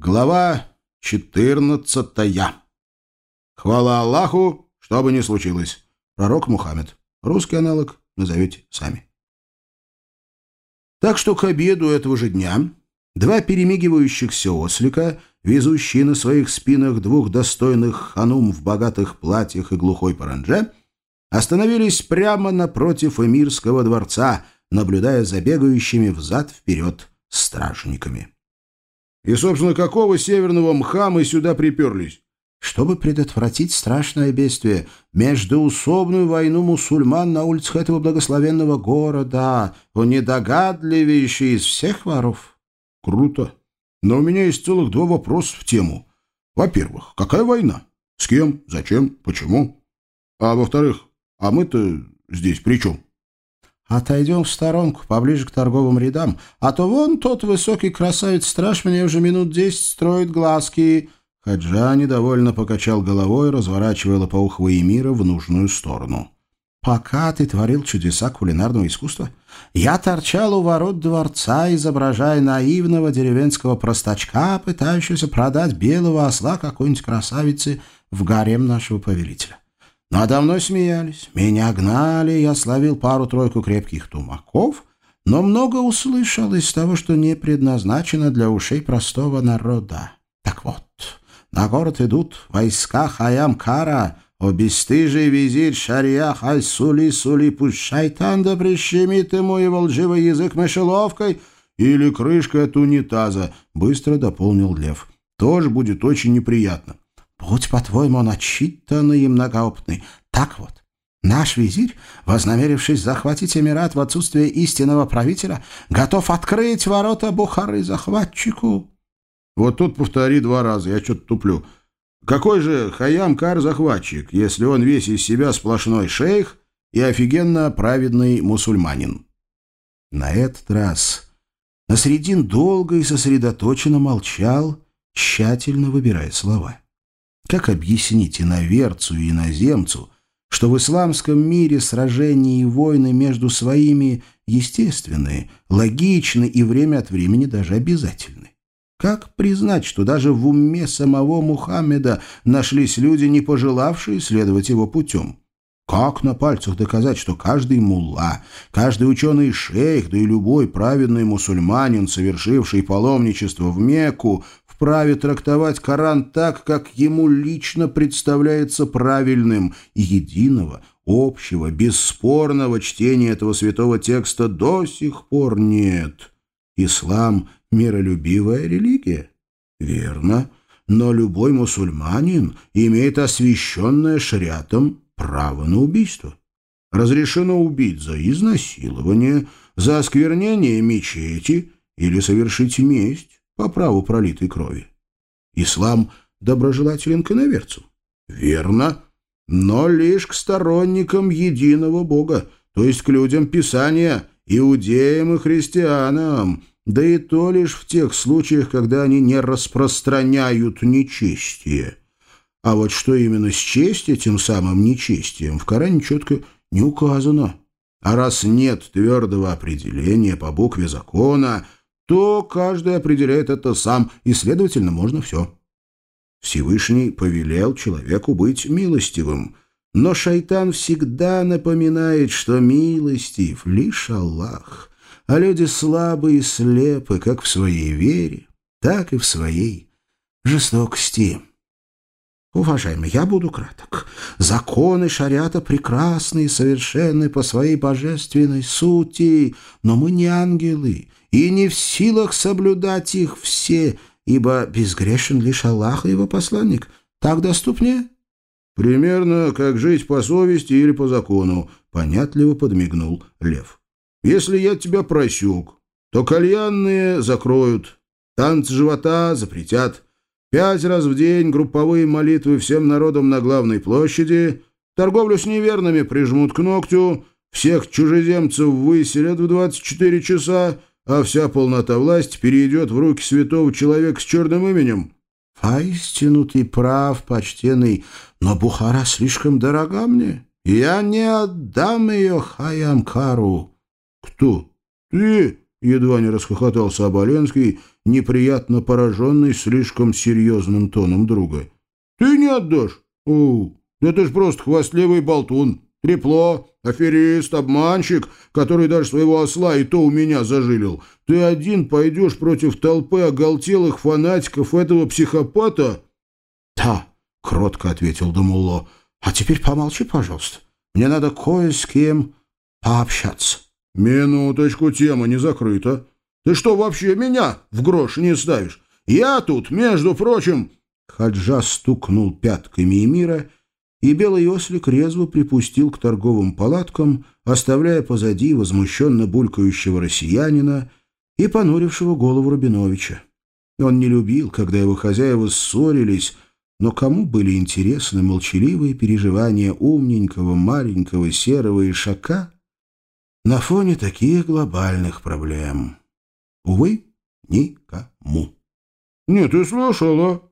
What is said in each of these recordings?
Глава четырнадцатая. Хвала Аллаху, что бы ни случилось. Пророк Мухаммед. Русский аналог назовете сами. Так что к обеду этого же дня два перемигивающихся ослика, везущие на своих спинах двух достойных ханум в богатых платьях и глухой паранже, остановились прямо напротив эмирского дворца, наблюдая за бегающими взад-вперед стражниками. И, собственно, какого северного мха мы сюда приперлись? Чтобы предотвратить страшное бедствие, междуусобную войну мусульман на улицах этого благословенного города, он недогадливейший из всех воров. Круто. Но у меня есть целых два вопроса в тему. Во-первых, какая война? С кем? Зачем? Почему? А во-вторых, а мы-то здесь при чем? Отойдем в сторонку, поближе к торговым рядам, а то вон тот высокий красавец-страж мне уже минут десять строит глазки». Хаджа недовольно покачал головой, разворачивая лопоухого Эмира в нужную сторону. «Пока ты творил чудеса кулинарного искусства, я торчал у ворот дворца, изображая наивного деревенского простачка, пытающегося продать белого осла какой-нибудь красавице в гарем нашего повелителя. Надо мной смеялись, меня гнали, я словил пару-тройку крепких тумаков, но много услышал из того, что не предназначено для ушей простого народа. Так вот, на город идут войска Хаям-Кара, о бесстыжий визирь Шариях Аль-Сули-Сули, пусть шайтан да прищемит ему его лживый язык мышеловкой или крышкой от унитаза, быстро дополнил Лев. Тоже будет очень неприятно. Будь, по-твоему, начитанный и многоопытный. Так вот, наш визирь, вознамерившись захватить Эмират в отсутствие истинного правителя, готов открыть ворота Бухары захватчику. Вот тут повтори два раза, я что-то туплю. Какой же Хаям-Кар захватчик, если он весь из себя сплошной шейх и офигенно праведный мусульманин? На этот раз Насредин долго и сосредоточенно молчал, тщательно выбирая слова. Как объяснить иноверцу и иноземцу, что в исламском мире сражения и войны между своими естественные, логичны и время от времени даже обязательны? Как признать, что даже в уме самого Мухаммеда нашлись люди, не пожелавшие следовать его путем? Как на пальцах доказать, что каждый мулла, каждый ученый шейх, да и любой праведный мусульманин, совершивший паломничество в Мекку, вправе трактовать Коран так, как ему лично представляется правильным, и единого, общего, бесспорного чтения этого святого текста до сих пор нет. Ислам — миролюбивая религия. Верно, но любой мусульманин имеет освященное шариатом право на убийство. Разрешено убить за изнасилование, за осквернение мечети или совершить месть по праву пролитой крови. Ислам доброжелателен к иноверцу. Верно, но лишь к сторонникам единого Бога, то есть к людям Писания, иудеям и христианам, да и то лишь в тех случаях, когда они не распространяют нечестие. А вот что именно с честью, тем самым нечестием, в Коране четко не указано. А раз нет твердого определения по букве закона – то каждый определяет это сам, и, следовательно, можно все. Всевышний повелел человеку быть милостивым, но шайтан всегда напоминает, что милостив лишь Аллах, а люди слабы и слепы как в своей вере, так и в своей жестокости. Уважаемый, я буду краток. Законы шариата прекрасны и совершенны по своей божественной сути, но мы не ангелы и не в силах соблюдать их все, ибо безгрешен лишь Аллах и его посланник. Так доступнее?» «Примерно как жить по совести или по закону», — понятливо подмигнул Лев. «Если я тебя просек, то кальянные закроют, танцы живота запретят, пять раз в день групповые молитвы всем народам на главной площади, торговлю с неверными прижмут к ногтю, всех чужеземцев выселят в 24 часа, а вся полнота власти перейдет в руки святого человека с черным именем. Поистину ты прав, почтенный, но Бухара слишком дорога мне. Я не отдам ее Хаямкару. Кто? Ты? — едва не расхохотался Оболенский, неприятно пораженный слишком серьезным тоном друга. «Ты не отдашь? О, да ты ж просто хвастливый болтун, трепло, аферист, обманщик, который даже своего осла и то у меня зажилил. Ты один пойдешь против толпы оголтелых фанатиков этого психопата?» «Да», — кротко ответил Дамуло. «А теперь помолчи, пожалуйста. Мне надо кое с кем пообщаться». «Минуточку, тема не закрыта. Ты что, вообще меня в грош не ставишь? Я тут, между прочим...» Хаджа стукнул пятками Эмира, и белый ослик резво припустил к торговым палаткам, оставляя позади возмущенно булькающего россиянина и понурившего голову Рабиновича. Он не любил, когда его хозяева ссорились, но кому были интересны молчаливые переживания умненького, маленького, серого ишака, на фоне таких глобальных проблем. Увы, никому. «Не, ты слышала?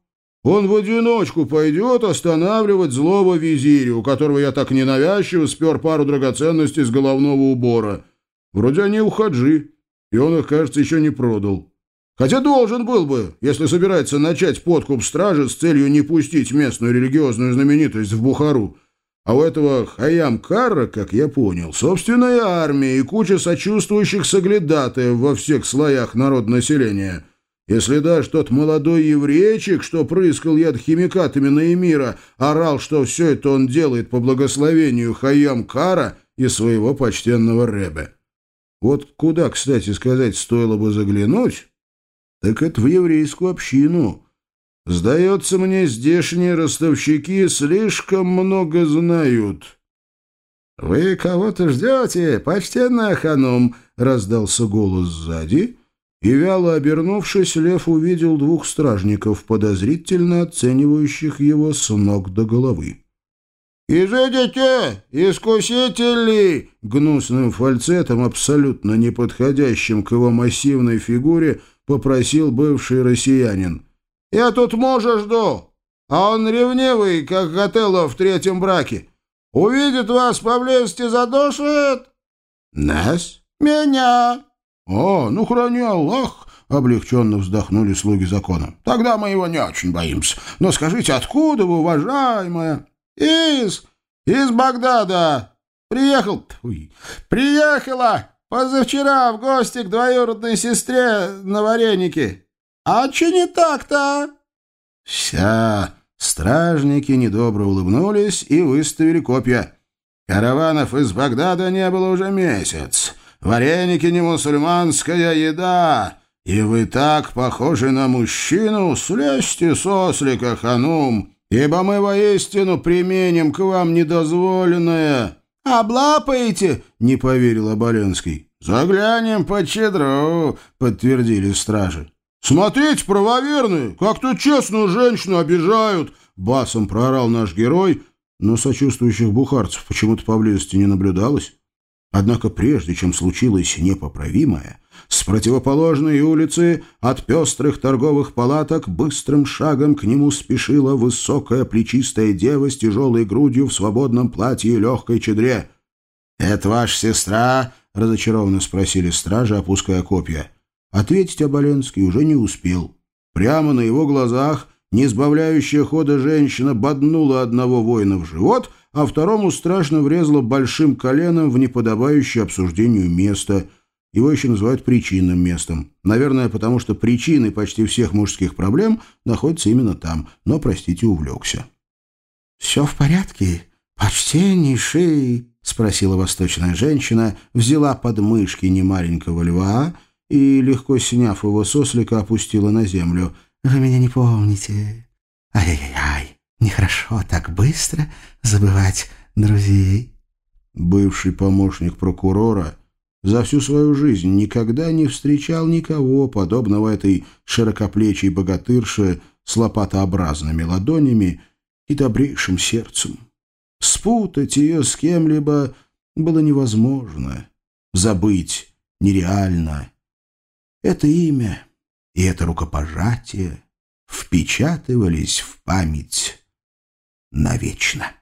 Он в одиночку пойдет останавливать злого визиря, у которого я так ненавязчиво спер пару драгоценностей с головного убора. Вроде они у Хаджи, и он их, кажется, еще не продал. Хотя должен был бы, если собирается начать подкуп стражи с целью не пустить местную религиозную знаменитость в Бухару». А у этого Хаям-Карра, как я понял, собственная армия и куча сочувствующих соглядатаев во всех слоях народнаселения. Если даже тот молодой еврейчик, что прыскал яд химикатами на Эмира, орал, что все это он делает по благословению Хаям-Кара и своего почтенного Ребе. Вот куда, кстати сказать, стоило бы заглянуть, так это в еврейскую общину, Сдается мне, здешние ростовщики слишком много знают». «Вы кого-то ждете, почтенная ханум?» — раздался голос сзади, и, вяло обернувшись, Лев увидел двух стражников, подозрительно оценивающих его с ног до головы. «Изыдите, искусители!» — гнусным фальцетом, абсолютно неподходящим к его массивной фигуре, попросил бывший россиянин. Я тут мужа жду, а он ревнивый, как Готелло в третьем браке. Увидит вас поблизости, задушит. Нас? Меня. О, ну храни Аллах, облегченно вздохнули слуги закона. Тогда мы его не очень боимся. Но скажите, откуда вы, уважаемая? Из... из Багдада. Приехал... Ой, приехала позавчера в гости к двоюродной сестре на варенике. «А че не так-то?» «Вся!» Стражники недобро улыбнулись и выставили копья. «Караванов из Багдада не было уже месяц. Вареники не мусульманская еда. И вы так похожи на мужчину, слезьте с ослика, ханум, ибо мы воистину применим к вам недозволенное». «Облапаете?» — не поверил Оболенский. «Заглянем по чедру», — подтвердили стражи. «Смотрите, правоверные, как тут честную женщину обижают!» Басом проорал наш герой, но сочувствующих бухарцев почему-то поблизости не наблюдалось. Однако прежде чем случилось непоправимое, с противоположной улицы от пестрых торговых палаток быстрым шагом к нему спешила высокая плечистая дева с тяжелой грудью в свободном платье и легкой чедре. «Это ваша сестра?» — разочарованно спросили стражи, опуская копья. Ответить Оболенский уже не успел. Прямо на его глазах не сбавляющая хода женщина боднула одного воина в живот, а второму страшно врезала большим коленом в неподобающее обсуждению место. Его еще называют причинным местом. Наверное, потому что причины почти всех мужских проблем находятся именно там. Но, простите, увлекся. «Все в порядке, почтеннейший?» — спросила восточная женщина, взяла под мышки немаленького льва — и, легко сняв его с ослика, опустила на землю. «Вы меня не помните. Ай-яй-яй, нехорошо так быстро забывать друзей». Бывший помощник прокурора за всю свою жизнь никогда не встречал никого, подобного этой широкоплечей богатырше с лопатообразными ладонями и добрейшим сердцем. Спутать ее с кем-либо было невозможно. Забыть нереально. Это имя и это рукопожатие впечатывались в память навечно.